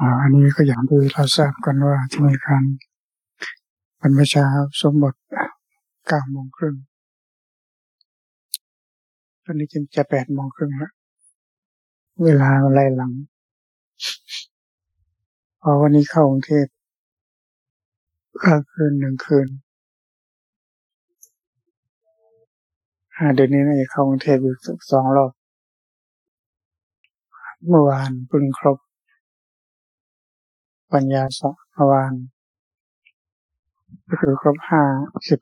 อันนี้ก็อย่างที่เราทราบกันว่าที่มีการวันเช้าสมบทเก้าโมงครึ่งตอนนี้จึงจะแปดโมงครึ่งแล้วเวลาไล่หลัง พอวันนี้เข้ากรุงเทพก็คืนหนึ่งคืนเดือนนี้น่าจะเข้ากรุงเทพอีกสองรอบ เมื่อวานเพิ่งครบ ปัญญาสองเมื่อวานก็คือครบห้าสิบ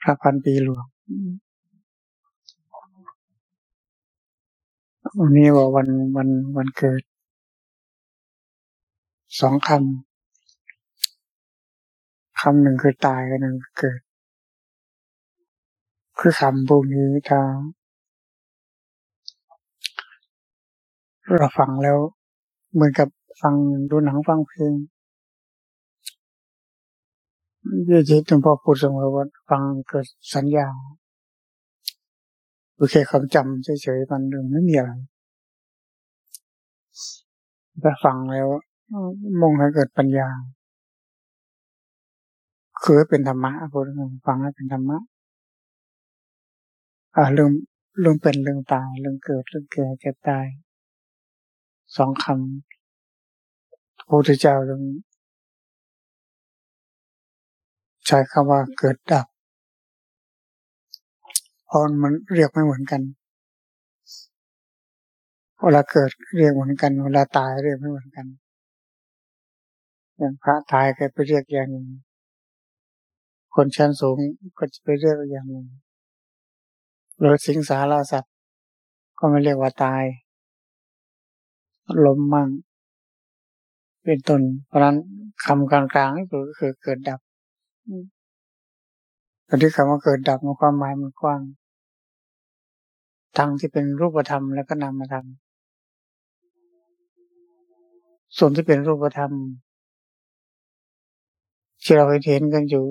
พระพันปีหลวงวันนี้ว่าวันวันวันเกิด สองคำคำหนึ่งคือตายกันหนึ่งเกิด คือคำพวกนี้ถ้าเราฟังแล้วเหมือนกับ ฟังดูหนังฟังเพลงเยอะๆจนพอพูดเสมอว่าฟังเกิดสัญญาโอเคคำจำเฉยๆมันไม่มีอะไรแต่ฟังแล้วมองให้เกิดปัญญา คือเป็นธรรมะพูดฟังให้เป็นธรรมะอ่าเรื่องเรื่องเป็นเรื่องตายเรื่องเกิดเรื่องแก่เจ็บตายสองคำ พระพุทธเจ้าเรื่องใช้คำว่าเกิดดับพรมันเรียกไม่เหมือนกันเวลาเกิดเรียกเหมือนกันเวลาตายเรียกไม่เหมือนกัน อย่างพระตายก็ไปเรียกอย่างหนึ่งคนชั้นสูงก็จะไปเรียกอย่างหนึ่งหรือสิงสารสัตว์ ก็ไม่เรียกว่าตาย ลมมั่ง เป็นต้น เพราะนั้นคำกลางๆก็คือเกิดดับแต่ที่คำว่าเกิดดับมันความหมายมันกว้างทั้งที่เป็นรูปธรรมแล้วก็นามธรรมส่วนที่เป็นรูปธรรมที่เราเห็นกันอยู่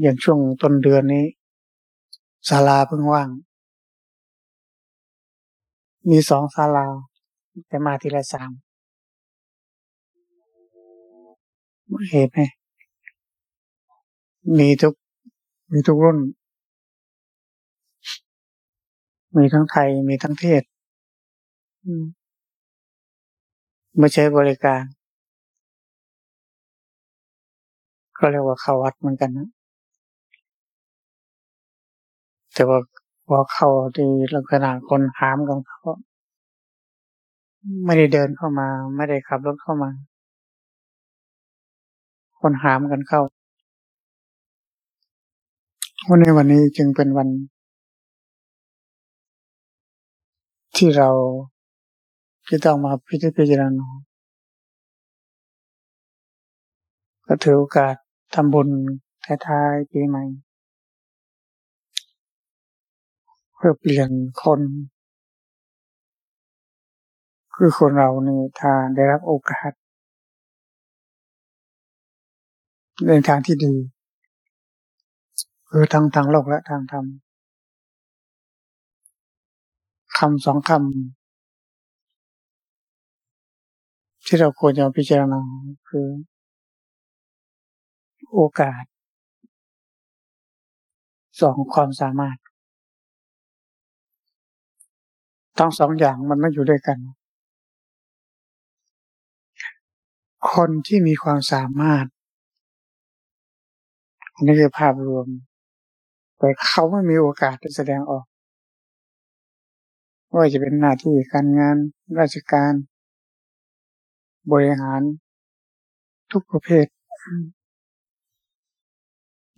อย่างช่วงต้นเดือนนี้ศาลาเพิ่งว่าง มีสองศาลา แต่มาทีละสามเห็นไหมมีทุกมีทุกรุ่น มีทั้งไทยมีทั้งเทศไม่ใช้บริการ ก็เรียกว่าเข้าวัดเหมือนกันนะ แต่ว่าพอเข้าที่ลักษณะคนหามกันเขา ไม่ได้เดินเข้ามา ไม่ได้ขับรถเข้ามา คนหามกันเข้าวันในวันนี้จึงเป็นวัน ที่เราที่ต้องมาพิจารณาก็ถือโอกาสทำบุญท้ายๆปีใหม่ เพื่อเปลี่ยนคน คือคนเรานี่ถ้าได้รับโอกาสในทางที่ดี คือทางทางโลกและทางธรรมคำสองคำที่เราควรจะพิจารณาคือ โอกาสสองความสามารถทั้งสองอย่างมันไม่อยู่ด้วยกัน คนที่มีความสามารถ อันนี้คือภาพรวม แต่เขาไม่มีโอกาสจะแสดงออกว่าจะเป็นหน้าที่การงานราชการ บริหาร ทุกประเภท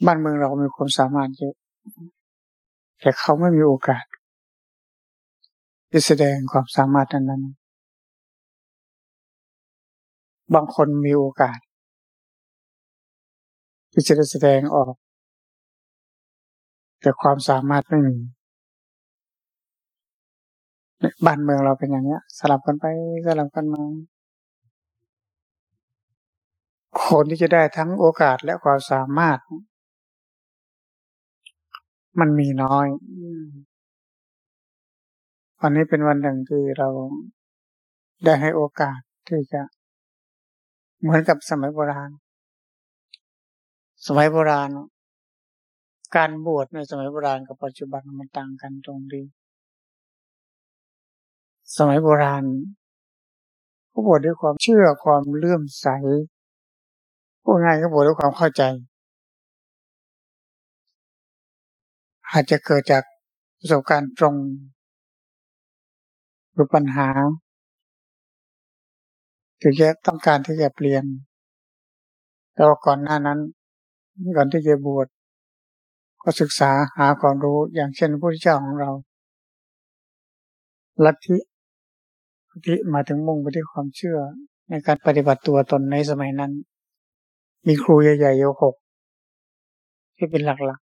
บ้านเมืองเรามีความสามารถเยอะแต่เขาไม่มีโอกาสจะแสดงความสามารถนั้น บางคนมีโอกาส ที่จะแสดงออก แต่ความสามารถไม่มีบ้านเมืองเราเป็นอย่างเนี้ย สลับกันไปสลับกันมาคนที่จะได้ทั้งโอกาสและความสามารถ มันมีน้อยวันนี้เป็นวันหนึ่งที่เราได้ให้โอกาสที่จะ เหมือนกับสมัยโบราณ สมัยโบราณ การบวชในสมัยโบราณกับปัจจุบันมันต่างกันตรงที่สมัยโบราณเขาบวชด้วยความเชื่อความเลื่อมใสพูดง่ายก็บวชด้วยความเข้าใจ อาจจะเกิดจากประสบการณ์ตรงหรือปัญหา ถึงจะต้องการที่จะเปลี่ยนแต่ว่าก่อนหน้านั้นก่อนที่จะบวชก็ศึกษาหาความรู้อย่างเช่นพระพุทธเจ้าของเรา ลัทธิที่มาถึงมุ่งไปที่ความเชื่อในการปฏิบัติตัวตนในสมัยนั้น มีครูใหญ่ๆโยหกที่เป็นหลัก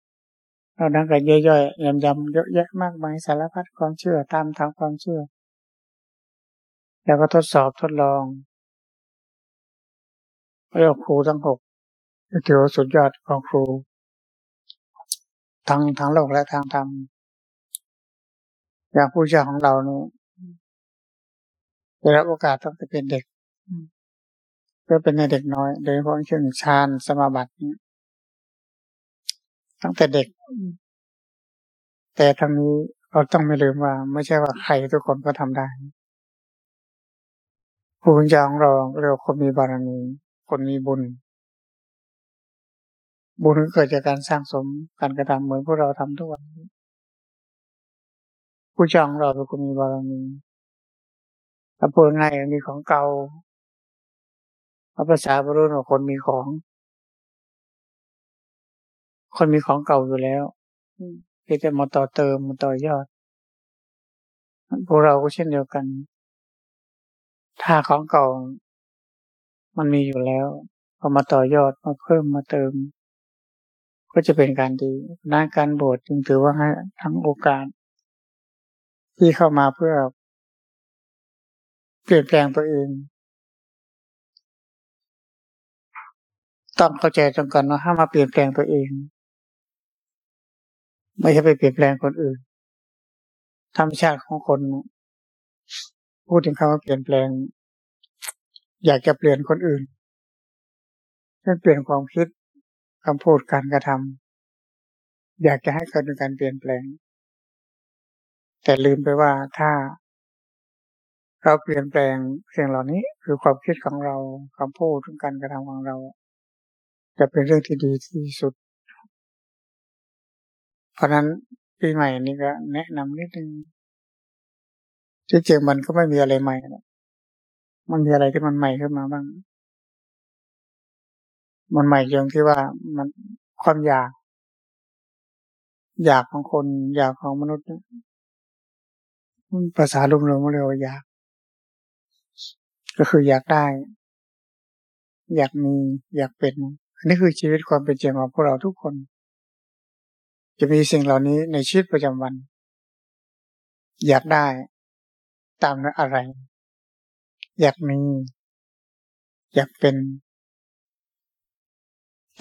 ๆเราดังกันย่อยๆยำๆเยอะแยะมากมายสารพัดความเชื่อตามทางความเชื่อ แล้วก็ทดสอบทดลองเรียกครูทั้งหกถือว่าสุดยอดของครู ทั้งทั้งโลกและทางธรรมอย่างผู้เจ้าของเรานี่ได้รับโอกาสตั้งแต่เป็นเด็กก็เป็นในเด็กน้อย โดยเฉพาะเช่นฌานสมาบัตินี่ตั้งแต่เด็ก แต่ทั้งนี้เราต้องไม่ลืมว่า ไม่ใช่ว่าใครทุกคนก็ทำได้ ผู้ป็นเจ้าของเราเรียกคนมีบารมีคนมีบุญ บุญเกิดจากการสร้างสมการกระทำเหมือนพวกเราทำทุกวันผู้จ้าของเราเป็นคนมีบารมีถ้าพูดง่ายมีของเก่าภาษาบรุษว่าคนมีของ คนมีของเก่าอยู่แล้วที่จะมาต่อเติมมาต่อยอด พวกเราก็เช่นเดียวกัน ถ้าของเก่า มันมีอยู่แล้วพอมาต่อยอดมาเพิ่มมาเติม ก็จะเป็นการดีด้านการบวชจึงถือว่าให้ทั้งโอกาส ที่เข้ามาเพื่อ เปลี่ยนแปลงตัวเองต้องเข้าใจตรงกันว่าห้ามมาเปลี่ยนแปลงตัวเอง ไม่ใช่ไปเปลี่ยนแปลงคนอื่นธรรมชาติของคน พูดถึงคำว่าเปลี่ยนแปลง อยากจะเปลี่ยนคนอื่นเช่นเปลี่ยนความคิดคำพูดการกระทำอยากจะให้เกิดการเปลี่ยนแปลง แต่ลืมไปว่าถ้า เราเปลี่ยนแปลงสิ่งเหล่านี้คือความคิดของเราคำพูดการกระทำของเรา จะเป็นเรื่องที่ดีที่สุด เพราะนั้นปีใหม่นี้ก็แนะนำนิดนึง ที่จริงมันก็ไม่มีอะไรใหม่มันมีอะไรที่มันใหม่ขึ้นมาบ้าง มันใหม่อย่างที่ว่ามันความอยาก อยากของคน อยากของมนุษย์ภาษาลุมๆเรียกว่าอยาก ก็คืออยากได้ อยากมี อยากเป็นอันนี้คือชีวิตความเป็นจริงของพวกเราทุกคน จะมีสิ่งเหล่านี้ในชีวิตประจำวัน อยากได้ ตามอะไร อยากมี อยากเป็น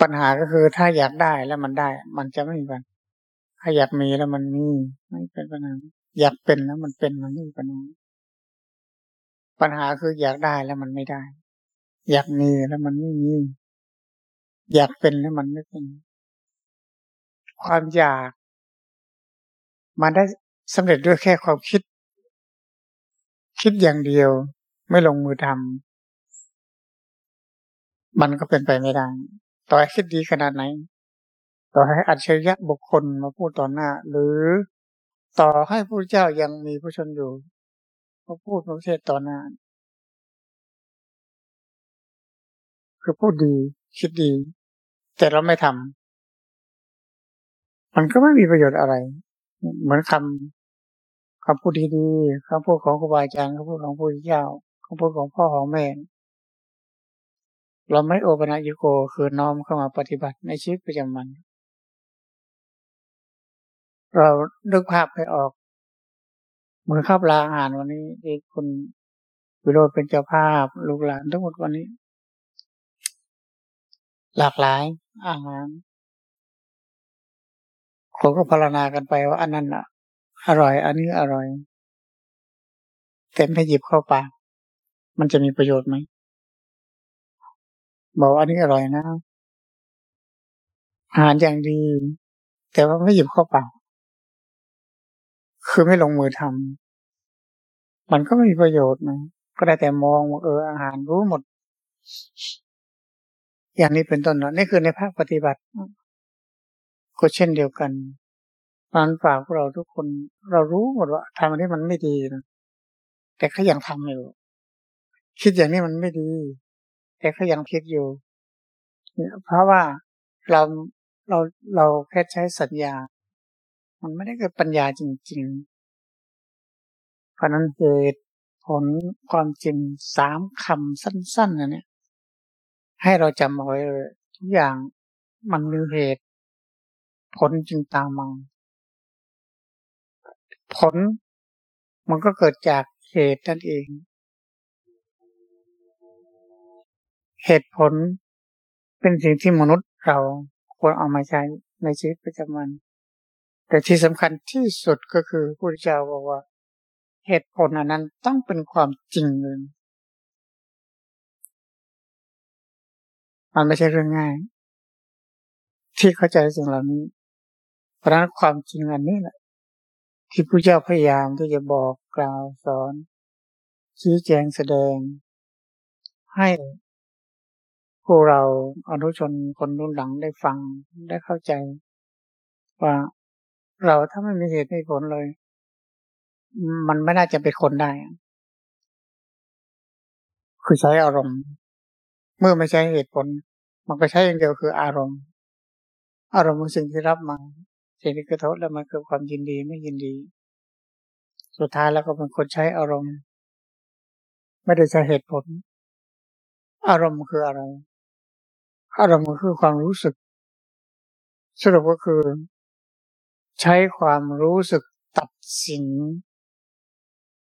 ปัญหาก็คือถ้าอยากได้แล้วมันได้ มันจะไม่มีปัญหาถ้าอยากมีแล้วมันมีไม่เป็นปัญหาอยากเป็นแล้วมันเป็นมันไม่มีปัญหาปัญหาคืออยากได้แล้วมันไม่ได้ อยากมีแล้วมันไม่มีอยากเป็นแล้วมันไม่เป็นความอยาก มันได้สำเร็จด้วยแค่ความคิด คิดอย่างเดียวไม่ลงมือทำมันก็เป็นไปไม่ได้ ต่อให้คิดดีขนาดไหน ต่อให้อัจฉริยะบุคคลมาพูดต่อหน้า หรือต่อให้ผู้เจ้ายังมีผู้ชนอยู่เขาพูดประเทศต่อหน้า คือพูดดีคิดดี แต่เราไม่ทำมันก็ไม่มีประโยชน์อะไร เหมือนคำ คำพูดดีๆคำพูดของครูบาอาจารย์คำพูดของผู้เจ้าคำพูดของพ่อของแม่ เราไม่โอปนัญิโกคือน้อมเข้ามาปฏิบัติในชีวิตประจำวัน เราดึกภาพไปออก เหมือนข้าปลาอาหารวันนี้ที่คุณวิโรธเป็นเจ้าภาพลูกหลานทั้งหมดวันนี้ หลากหลายอาหารคนก็พารณากันไปว่าอันนั้นอะ อร่อย อันนี้อร่อยแต่ไม่หยิบเข้าปากมันจะมีประโยชน์ไหมบอกอันนี้อร่อยนะอาหารอย่างดี แต่ว่าไม่หยิบเข้าปากคือไม่ลงมือทำมันก็ไม่มีประโยชน์นะก็ได้แต่มองว่าเอออาหารรู้หมด อย่างนี้เป็นต้นเนะนี่คือในภาคปฏิบัติ ก็เช่นเดียวกัน มันฝากพวกเราทุกคน เรารู้หมดว่าทำอันนี้มันไม่ดีนะแต่เขายังทำอยู่ คิดอย่างนี้มันไม่ดี แต่เขายังคิดอยู่ เพราะว่าเราเราเราแค่ใช้สัญญา มันไม่ได้เกิดปัญญาจริง ๆ เพราะนั้นเหตุผลความจริงสามคำสั้นๆนะเนี่ย ให้เราจำเอาไว้เลยทุกอย่างมันมีเหตุ ผลจึงตามมา ผล มันก็เกิดจากเหตุนั่นเอง เหตุผลเป็นสิ่งที่มนุษย์เราควรเอามาใช้ในชีวิตประจำวัน แต่ที่สำคัญที่สุดก็คือพระพุทธเจ้าบอกว่า เหตุผลอันนั้นต้องเป็นความจริงเลยมันไม่ใช่เรื่องง่าย ที่เข้าใจสิ่งเหล่านี้ เพราะนั้นความจริงอันนี้แหละ ที่พระเจ้าพยายามที่จะบอกกล่าวสอน ชี้แจงแสดง ให้พวกเราอนุชนคนรุ่นหลังได้ฟังได้เข้าใจ ว่าเราถ้าไม่มีเหตุไม่ผลเลย มันไม่น่าจะเป็นคนได้ คือใช้อารมณ์ เมื่อไม่ใช้เหตุผล มันก็ใช้อย่างเดียวคืออารมณ์ อารมณ์ของสิ่งที่รับมา สิ่งที่กระทบแล้วมันเกิดความยินดีไม่ยินดี สุดท้ายแล้วก็เป็นคนใช้อารมณ์ ไม่ได้ใช้เหตุผล อารมณ์คืออะไร อารมณ์คือความรู้สึก สรุปก็คือ ใช้ความรู้สึกตัดสิน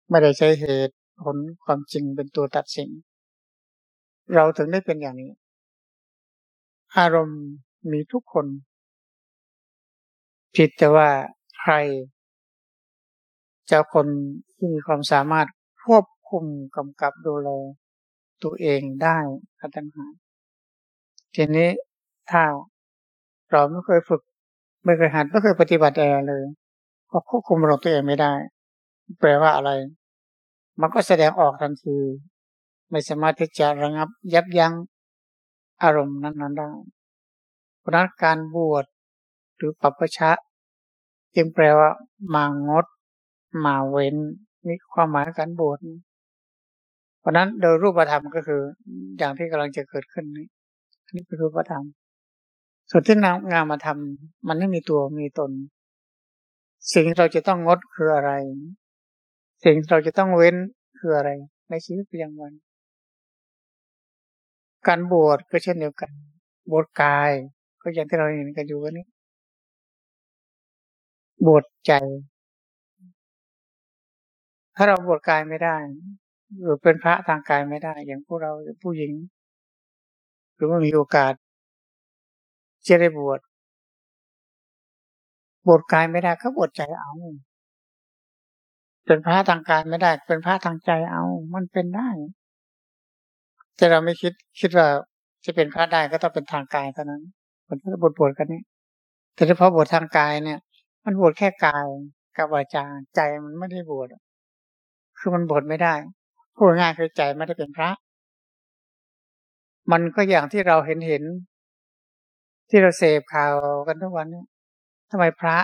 ไม่ได้ใช้เหตุผลความจริงเป็นตัวตัดสิน เราถึงได้เป็นอย่างนี้ อารมณ์มีทุกคน ผิดแต่ว่าใครจะคนที่มีความสามารถควบคุมกำกับดูแลตัวเองได้อัตหาทีนี้ถ้าเราไม่เคยฝึก ไม่เคยหัดไม่เคยปฏิบัติอะไรเลยก็ควบคุมอารมณ์ตัวเองไม่ได้ แปลว่าอะไร มันก็แสดงออกทันทีไม่สามารถที่จะระงับยับยั้งอารมณ์นั้นๆได้เพราะนั้นการบวช รือปัปชะ จึงแปลว่ามางด มาเว้นมีความหมายการบวชเพราะนั้นโดยรูปธรรมก็คือ อย่างที่กำลังจะเกิดขึ้นนี้นี่เป็นรูปธรรมส่วนที่นางานมาทำมันไม่มีตัวมีตน สิ่งที่เราจะต้องงดคืออะไร สิ่งที่เราจะต้องเว้นคืออะไร ในชีวิตประจำวัน การบวชก็เช่นเดียวกัน บวชกาย ก็อย่างที่เราเห็นกันอยู่วันนี้ บวชใจ ถ้าเราบวชกายไม่ได้ หรือเป็นพระทางกายไม่ได้ อย่างพวกเราผู้หญิง หรือว่ามีโอกาสจะได้บวชบวชกายไม่ได้ก็บวชใจเอา เป็นพระทางกายไม่ได้ เป็นพระทางใจเอา มันเป็นได้ แต่เราไม่คิดคิดว่าจะเป็นพระได้ก็ต้องเป็นทางกายเท่านั้นมันก็บวชบวชกันนี้แต่เฉพาะบวชทางกายเนี่ย มันบวชแค่กายกับวาจาใจมันไม่ได้บวชคือมันบวชไม่ได้พูดง่ายคือใจไม่ได้เป็นพระ มันก็อย่างที่เราเห็นเห็น ที่เราเสพข่าวกันทุกวันนี้ทำไมพระ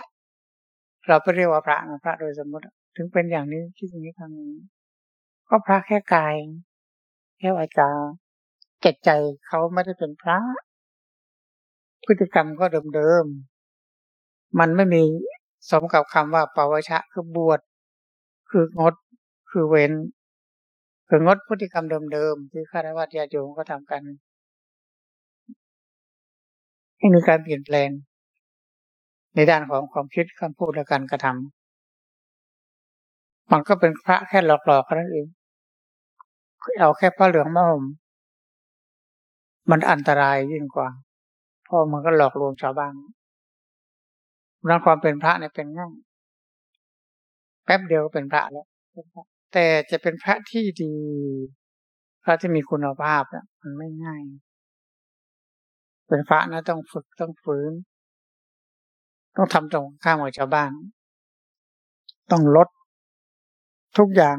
เราไปเรียกว่าพระนะพระโดยสมมติ ถึงเป็นอย่างนี้คิดอย่างนี้ทำนี้ก็พระแค่กายแค่วาจาเกตใจเขาไม่ได้เป็นพระ พฤติกรรมก็เดิม มันไม่มีสมกับคำว่าปวชะคือบวช คืองด คือเว้น คืองดพฤติกรรมเดิมๆที่ข้าราชการญาติโยมก็ทำกันให้มีการเปลี่ยนแปลง ในด้านของความคิดคำพูดและการกระทำมันก็เป็นพระแค่หลอกๆนั้นเองเอาแค่พระเหลืองมาห่มมันอันตรายยิ่งกว่า เพราะมันก็หลอกลวงชาวบ้าน เรื่องความเป็นพระเนี่ยเป็นง่ายแป๊บเดียวก็เป็นพระแล้วแต่จะเป็นพระที่ดี พระที่มีคุณภาพนะมันไม่ง่าย เป็นพระนะต้องฝึกต้องฝืน ต้องทำตรงข้ามกับชาวบ้าน ต้องลดทุกอย่าง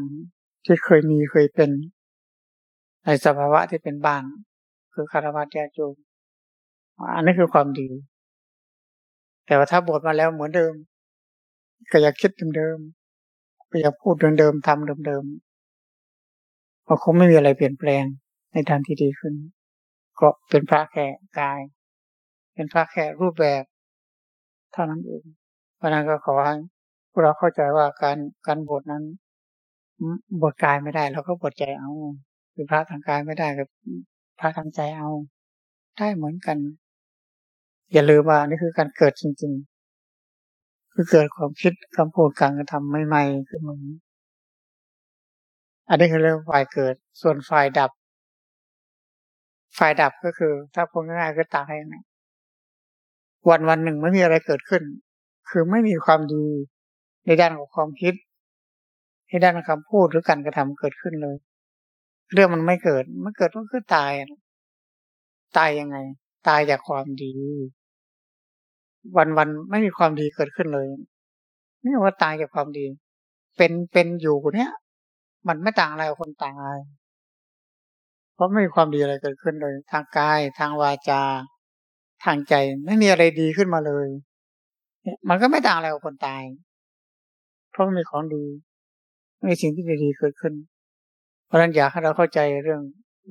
ที่เคยมีเคยเป็น ในสภาวะที่เป็นบ้าน คือคารวะแก่จมอันนี้คือความดี แต่ว่าถ้าบวชมาแล้วเหมือนเดิม ก็อยากคิดเดิมๆก็อยากพูดเดิมๆทำเดิมๆก็คงไม่มีอะไรเปลี่ยนแปลงในทางที่ดีขึ้น ก็เป็นพระแค่กาย เป็นพระแค่รูปแบบเท่านั้นเองเพราะนั้นก็ขอให้พวกเราเข้าใจว่าการการบวชนั้นบวชกายไม่ได้เราก็บวชใจเอาเป็นพระทางกายไม่ได้กับพระทางใจเอา ได้เหมือนกัน อย่าลืมว่านี่คือการเกิดจริง ๆ คือเกิดความคิดคำพูดการกระทำใหม่ๆขึ้นมาอันนี้คือเรื่องฝ่ายเกิด ส่วนฝ่ายดับ ฝ่ายดับก็คือ ถ้าพูดง่ายๆก็ตายนะวันวันหนึ่งไม่มีอะไรเกิดขึ้น คือไม่มีความดีในด้านของความคิด ในด้านคำพูดหรือการกระทำเกิดขึ้นเลย เรื่องมันไม่เกิด มันเกิดมันคือตาย ตายยังไง ตายจากความดี วันวันไม่มีความดีเกิดขึ้นเลยนี่ว่าตายจากความดี เป็นเป็นอยู่เนี้ยมันไม่ต่างอะไรกับคนตายเพราะไม่มีความดีอะไรเกิดขึ้นเลย ทางกายทางวาจา ทางใจไม่มีอะไรดีขึ้นมาเลยมันก็ไม่ต่างอะไรกับคนตาย เพราะมีของดีมีสิ่งที่ดีเกิดขึ้น เพราะฉะนั้นอยากให้เราเข้าใจเรื่อง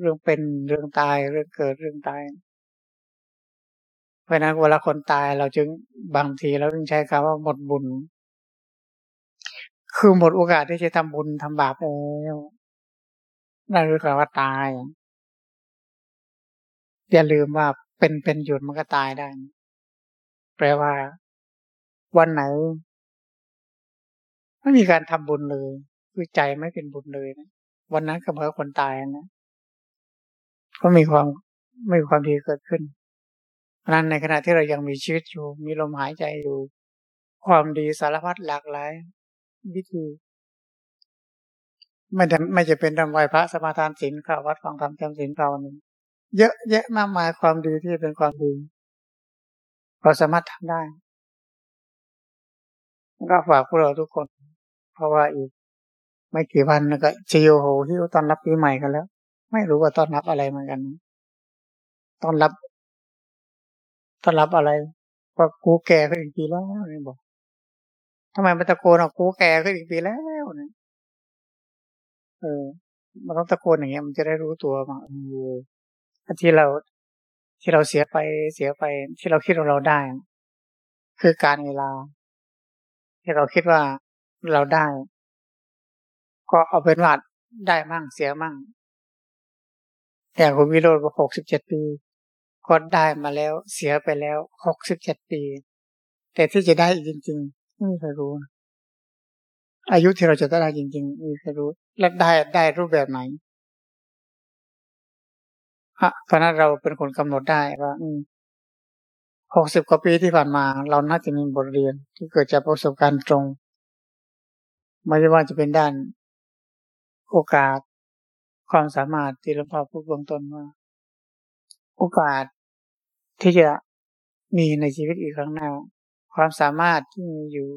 เรื่องเป็นเรื่องตายเรื่องเกิดเรื่องตาย เพราะนั้นเวลาคนตายเราจึงบางทีเราจึงใช้คำว่าหมดบุญ คือหมดโอกาสที่จะทำบุญทำบาปแล้วนั่นคือคำว่าตาย อย่าลืมว่าเป็นเป็นหยุดมันก็ตายได้ แปลว่า วันไหน ไม่มีการทำบุญเลย คือใจไม่เป็นบุญเลยนะวันนั้นก็เหมือนคนตายนะก็มีความไม่มีความดีเกิดขึ้น นั้นในขณะที่เรายังมีชีวิตอยู่ มีลมหายใจอยู่ ความดีสารพัดหลากหลาย วิธี ไม่ไม่จะเป็นทำไหวพระสมาทานศีลข้าวัดฟังธรรมจำศีลภาวนาเยอะแยะมากมายความดีที่เป็นความดีเราสามารถทำได้ก็ฝากพวกเราทุกคน เพราะว่าอีก ไม่กี่วันก็จะโยโหที่ตอนรับปีใหม่กันแล้ว ไม่รู้ว่าตอนรับอะไรเหมือนกันตอนรับ ต้อนรับอะไรว่ากูแก่ขึ้นอีกปีแล้วนี่บอกทำไมมันตะโกนอะกูแก่ขึ้นอีกปีแล้วเนี่ยเออ มันต้องตะโกนอย่างเงี้ย มันจะได้รู้ตัวมาเออที่เราที่เราเสียไปเสียไป ที่เราคิดว่าเราได้ คือการเวลา ที่เราคิดว่าเราได้ ก็เอาเป็นว่าได้มั่งเสียมั่งอย่างคุณวิโรจน์หกสิบเจ็ดปี ก็ได้มาแล้วเสียไปแล้วหกสิบเจ็ดปี แต่ที่จะได้จริงๆไม่มีใครรู้ อายุที่เราจะได้จริงๆไม่มีใครรู้ และได้ได้รูปแบบไหนเพราะนั้นเราเป็นคนกำหนดได้ว่าหกสิบกว่าปีที่ผ่านมา เราน่าจะมีบทเรียนที่เกิดจากประสบการณ์ตรง ไม่ว่าจะเป็นด้านโอกาสความสามารถที่เราพอพูดเบื้องต้นว่า โอกาส ที่จะมีในชีวิตอีกครั้งหน้า ความสามารถที่มีอยู่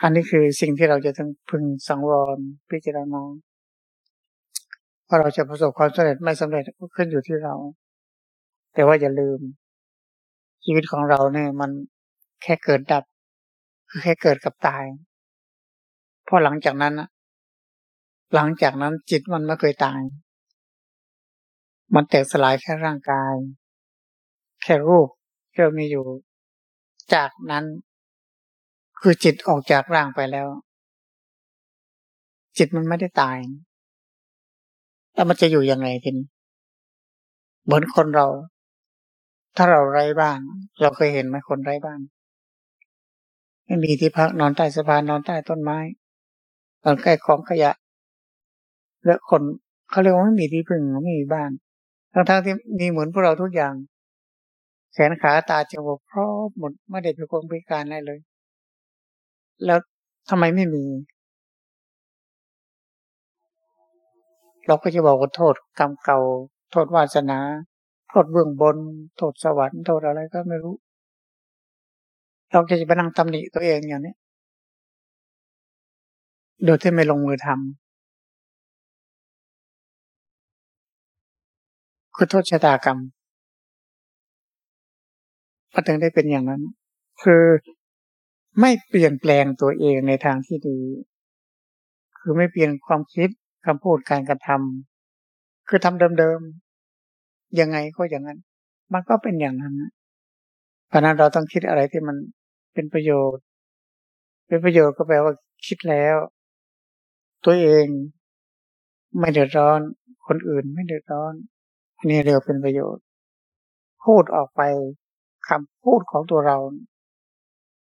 อันนี้คือสิ่งที่เราจะต้องพึงสังวรพิจารณาว่าเราจะประสบความสำเร็จไม่สำเร็จก็ขึ้นอยู่ที่เรา แต่ว่าอย่าลืม ชีวิตของเราเนี่ย มันแค่เกิดดับ คือแค่เกิดกับตายพอหลังจากนั้นหลังจากนั้นจิตมันไม่เคยตาย มันแตกสลายแค่ร่างกาย แค่รูปที่เรามีอยู่ จากนั้น คือจิตออกจากร่างไปแล้ว จิตมันไม่ได้ตาย แล้วมันจะอยู่ยังไงทีนี้เหมือนคนเรา ถ้าเราไร้บ้านเราเคยเห็นไหมคนไร้บ้านไม่มีที่พักนอนใต้สะพานนอนใต้ต้นไม้นอนใกล้ของขยะ แล้วคนเขาเรียกว่าไม่มีที่พึ่งไม่มีบ้านทั้งๆที่มีเหมือนพวกเราทุกอย่าง แขนขาตาจมูกพร้อมหมดไม่ได้เป็นคนพิการอะไรเลย แล้วทำไมไม่มี เราก็จะบอกว่าโทษกรรมเก่า โทษวาสนา โทษเบื้องบน โทษสวรรค์โทษอะไรก็ไม่รู้ เราจะไปนั่งตำหนิตัวเองอย่างนี้โดยที่ไม่ลงมือทำคือโทษชะตากรรม ก็ถึงได้เป็นอย่างนั้น คือไม่เปลี่ยนแปลงตัวเองในทางที่ดี คือไม่เปลี่ยนความคิดคำพูดการกระทำคือทำเดิมๆยังไงก็อย่างนั้น มันก็เป็นอย่างนั้นเพราะนั้นเราต้องคิดอะไรที่มันเป็นประโยชน์ เป็นประโยชน์ก็แปลว่าคิดแล้ว ตัวเองไม่เดือดร้อน คนอื่นไม่เดือดร้อน อันนี้เรียกเป็นประโยชน์ พูดออกไป คำพูดของตัวเรา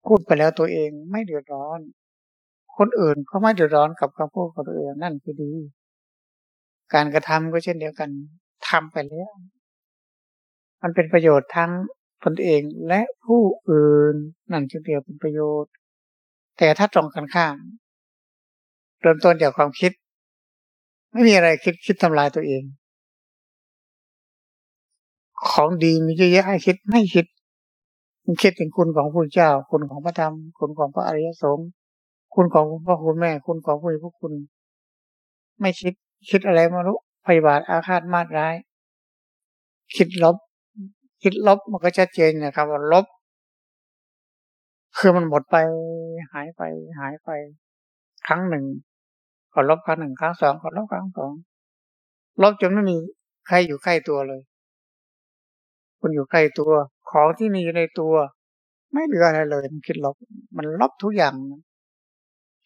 พูดไปแล้วตัวเองไม่เดือดร้อน คนอื่นก็ไม่เดือดร้อนกับคำพูดของตัวเองนั่นคือดี การกระทำก็เช่นเดียวกันทำไปแล้ว มันเป็นประโยชน์ทั้งตนเองและผู้อื่นนั่นคือเดียวเป็นประโยชน์ แต่ถ้าตรงกันข้ามเริ่มต้นจากความคิด ไม่มีอะไรคิดคิดทำลายตัวเอง ของดีมีเยอะแยะให้คิดไม่คิดคิดถึงคุณของพระเจ้า คุณของพระธรรม คุณของพระอริยสงฆ์คุณของพ่อคุณแม่ คุณของผู้พวกคุณ ไม่คิดคิดอะไรมารู้พยาบาทอาฆาตมาดร้าย คิดลบ คิดลบมันก็ชัดเจนนะครับว่าลบ คือมันหมดไปหายไป หายไป ครั้งหนึ่งก็ลบครั้งหนึ่งครั้งสองก็ลบครั้งสองลบจนไม่มีใครอยู่ใกล้ตัวเลย คุณอยู่ใกล้ตัว ของที่มีอยู่ในตัว ไม่เหลืออะไรเลย มันคิดลบ มันลบทุกอย่าง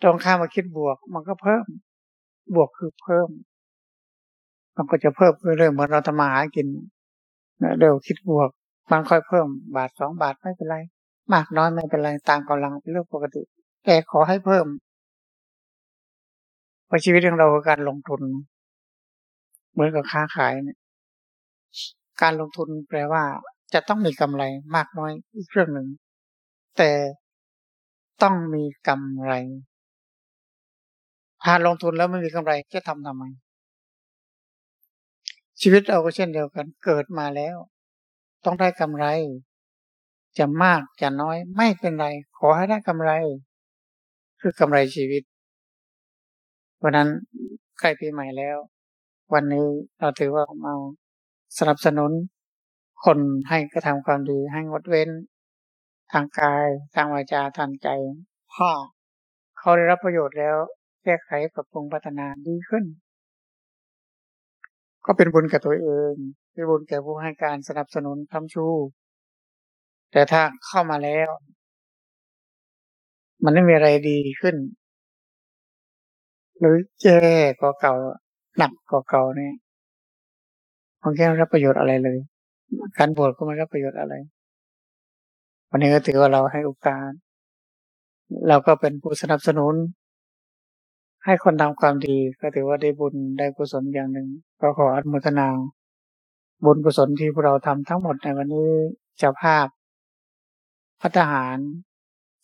ตรงข้ามมาคิดบวก มันก็เพิ่ม บวกคือเพิ่ม มันก็จะเพิ่มเรื่อยๆเหมือนเราทำมาหากินเดี๋ยวคิดบวก มันค่อยเพิ่ม บาทสองบาทไม่เป็นไร มากน้อยไม่เป็นไรตามกำลังเป็นเรื่องปกติ แต่ขอให้เพิ่มเพราะชีวิตของเราคือการลงทุน เหมือนกับค้าขายเนี่ย การลงทุนแปลว่าจะต้องมีกำไรมากน้อยอีกเรื่องหนึ่ง แต่ต้องมีกำไรหาลงทุนแล้วไม่มีกำไรจะทำทำไม ชีวิตเราก็เช่นเดียวกัน เกิดมาแล้ว ต้องได้กำไร จะมากจะน้อยไม่เป็นไร ขอให้ได้กำไร คือกำไรชีวิต เพราะนั้นใกล้ปีใหม่แล้ว วันนี้เราถือว่าเมา สนับสนุนคนให้กระทำความดีให้งดเว้น ทางกายทางวาจาทางใจถ้าเขาได้รับประโยชน์แล้วแก้ไขปรับปรุงพัฒนาดีขึ้น ก็เป็นบุญแกับตัวเอง เป็นบุญแก่ผู้ให้การสนับสนุนคำชู แต่ถ้าเข้ามาแล้ว มันไม่มีอะไรดีขึ้น หรือแย่กว่าเก่าหนักกว่าเก่าเนี่ย มันแค่รับประโยชน์อะไรเลย การบวชก็ไม่รับประโยชน์อะไร วันนี้ก็ถือว่าเราให้โอกาส เราก็เป็นผู้สนับสนุน ให้คนทำความดีก็ถือว่าได้บุญได้กุศลอย่างหนึ่งก็ขออนุโมทนาบุญกุศลที่พวกเราทำทั้งหมดในวันนี้เจ้าภาพพัฒหาร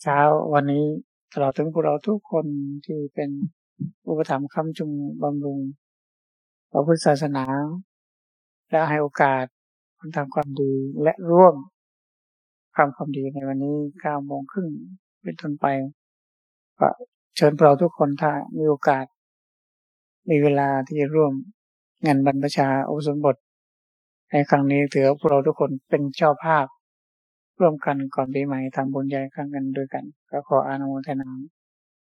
เช้าวันนี้ตลอดถึงพวกเราทุกคนที่เป็นอุปถัมภ์คำจุงบำรุงพระพุทธศาสนา และให้โอกาสคนทำความดีและร่วมทำความดีในวันนี้เก้าโมงครึ่งเป็นต้นไปก็เชิญเราทุกคนถ้ามีโอกาส มีเวลาที่จะร่วมงานบรรพชาอุปสมบท ในครั้งนี้ถือพวกเราทุกคนเป็นเจ้าภาพ ร่วมกันก่อนปีใหม่ทำบุญใหญ่ครั้งกันด้วยกัน ก็ขออนุโมทนา